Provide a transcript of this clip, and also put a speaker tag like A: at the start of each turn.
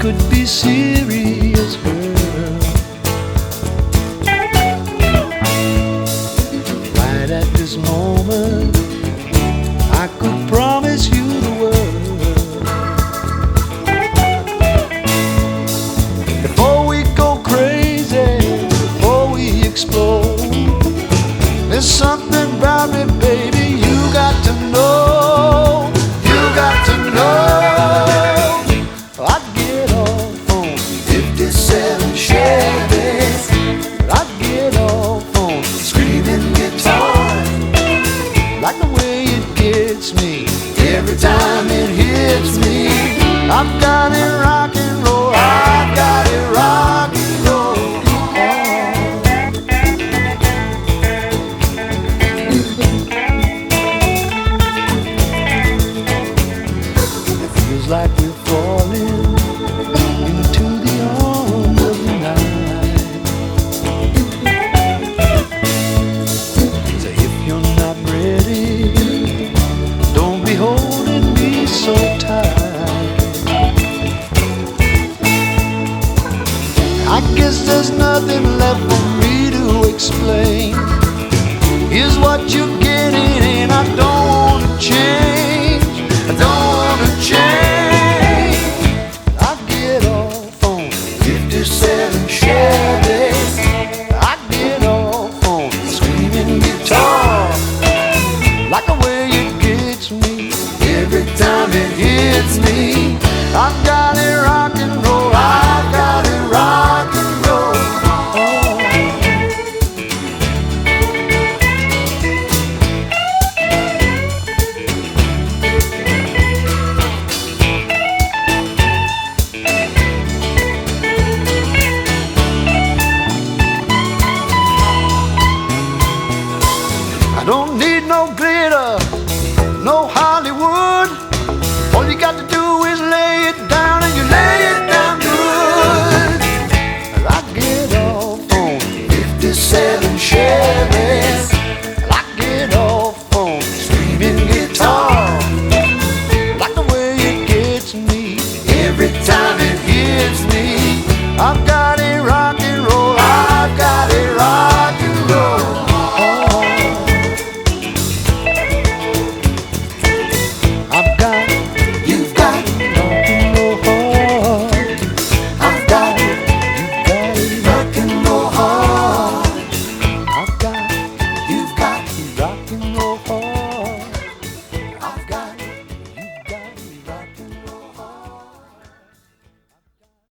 A: could be serious. time it hits me, I've got it right. guess there's nothing left for me to explain. Here's what you get. no glitter, no Hollywood. All you got to do is lay it down, and you lay it down good. I get off on 57 Chevys. I get off on screaming.